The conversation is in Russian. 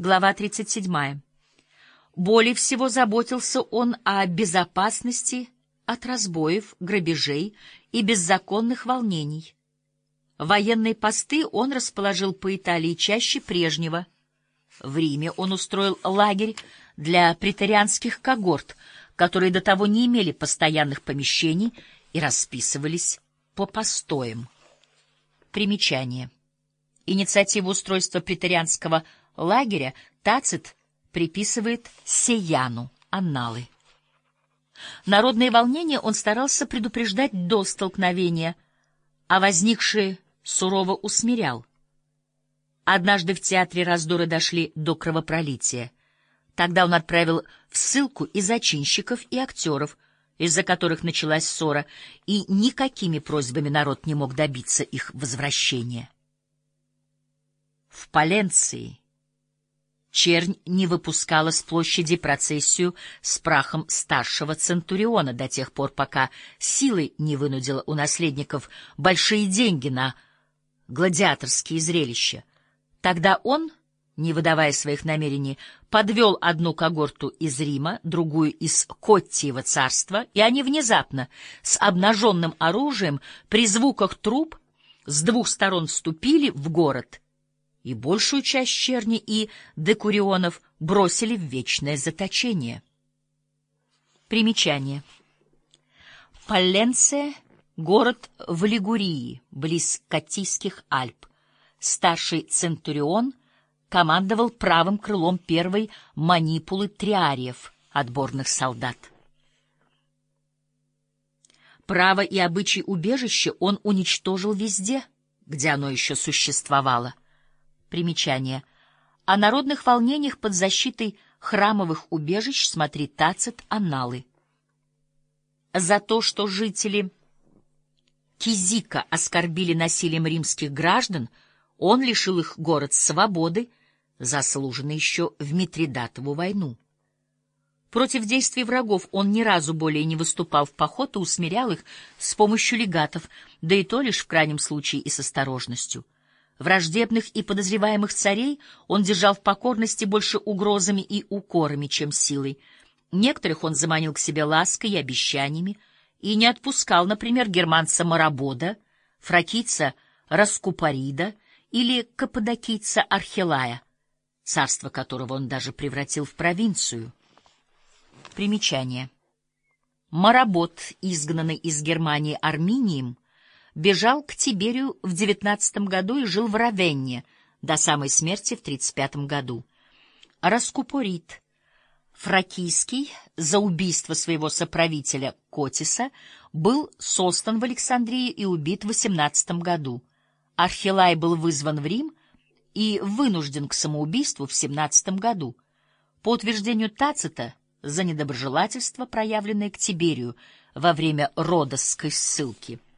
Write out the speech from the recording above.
Глава 37. Более всего заботился он о безопасности от разбоев, грабежей и беззаконных волнений. Военные посты он расположил по Италии чаще прежнего. В Риме он устроил лагерь для претарианских когорт, которые до того не имели постоянных помещений и расписывались по постоям. Примечание. Инициативу устройства претарианского лагеря Тацит приписывает Сияну, Анналы. Народные волнения он старался предупреждать до столкновения, а возникшие сурово усмирял. Однажды в театре раздоры дошли до кровопролития. Тогда он отправил в ссылку и зачинщиков, и актеров, из-за которых началась ссора, и никакими просьбами народ не мог добиться их возвращения. В Паленции Чернь не выпускала с площади процессию с прахом старшего Центуриона до тех пор, пока силой не вынудила у наследников большие деньги на гладиаторские зрелища. Тогда он, не выдавая своих намерений, подвел одну когорту из Рима, другую из Коттиева царства, и они внезапно, с обнаженным оружием, при звуках труб, с двух сторон вступили в город — и большую часть черни и декурионов бросили в вечное заточение. Примечание. Палленция — город в Лигурии, близ Катийских Альп. Старший Центурион командовал правым крылом первой манипулы триариев, отборных солдат. Право и обычай убежища он уничтожил везде, где оно еще существовало. Примечание. О народных волнениях под защитой храмовых убежищ смотри Тацит Анналы. За то, что жители Кизика оскорбили насилием римских граждан, он лишил их город свободы, заслуженной еще в Митридатову войну. Против действий врагов он ни разу более не выступал в поход и усмирял их с помощью легатов, да и то лишь в крайнем случае и с осторожностью — Враждебных и подозреваемых царей он держал в покорности больше угрозами и укорами, чем силой. Некоторых он заманил к себе лаской и обещаниями и не отпускал, например, германца Марабода, фракийца Раскупарида или каппадокийца Архилая, царство которого он даже превратил в провинцию. Примечание. Маработ, изгнанный из Германии Арминием, бежал к Тиберию в девятнадцатом году и жил в Равенне до самой смерти в тридцать пятом году. Раскупорит, фракийский, за убийство своего соправителя Котиса, был состан в Александрии и убит в восемнадцатом году. Архилай был вызван в Рим и вынужден к самоубийству в семнадцатом году. По утверждению Тацита, за недоброжелательство, проявленное к Тиберию во время родосской ссылки —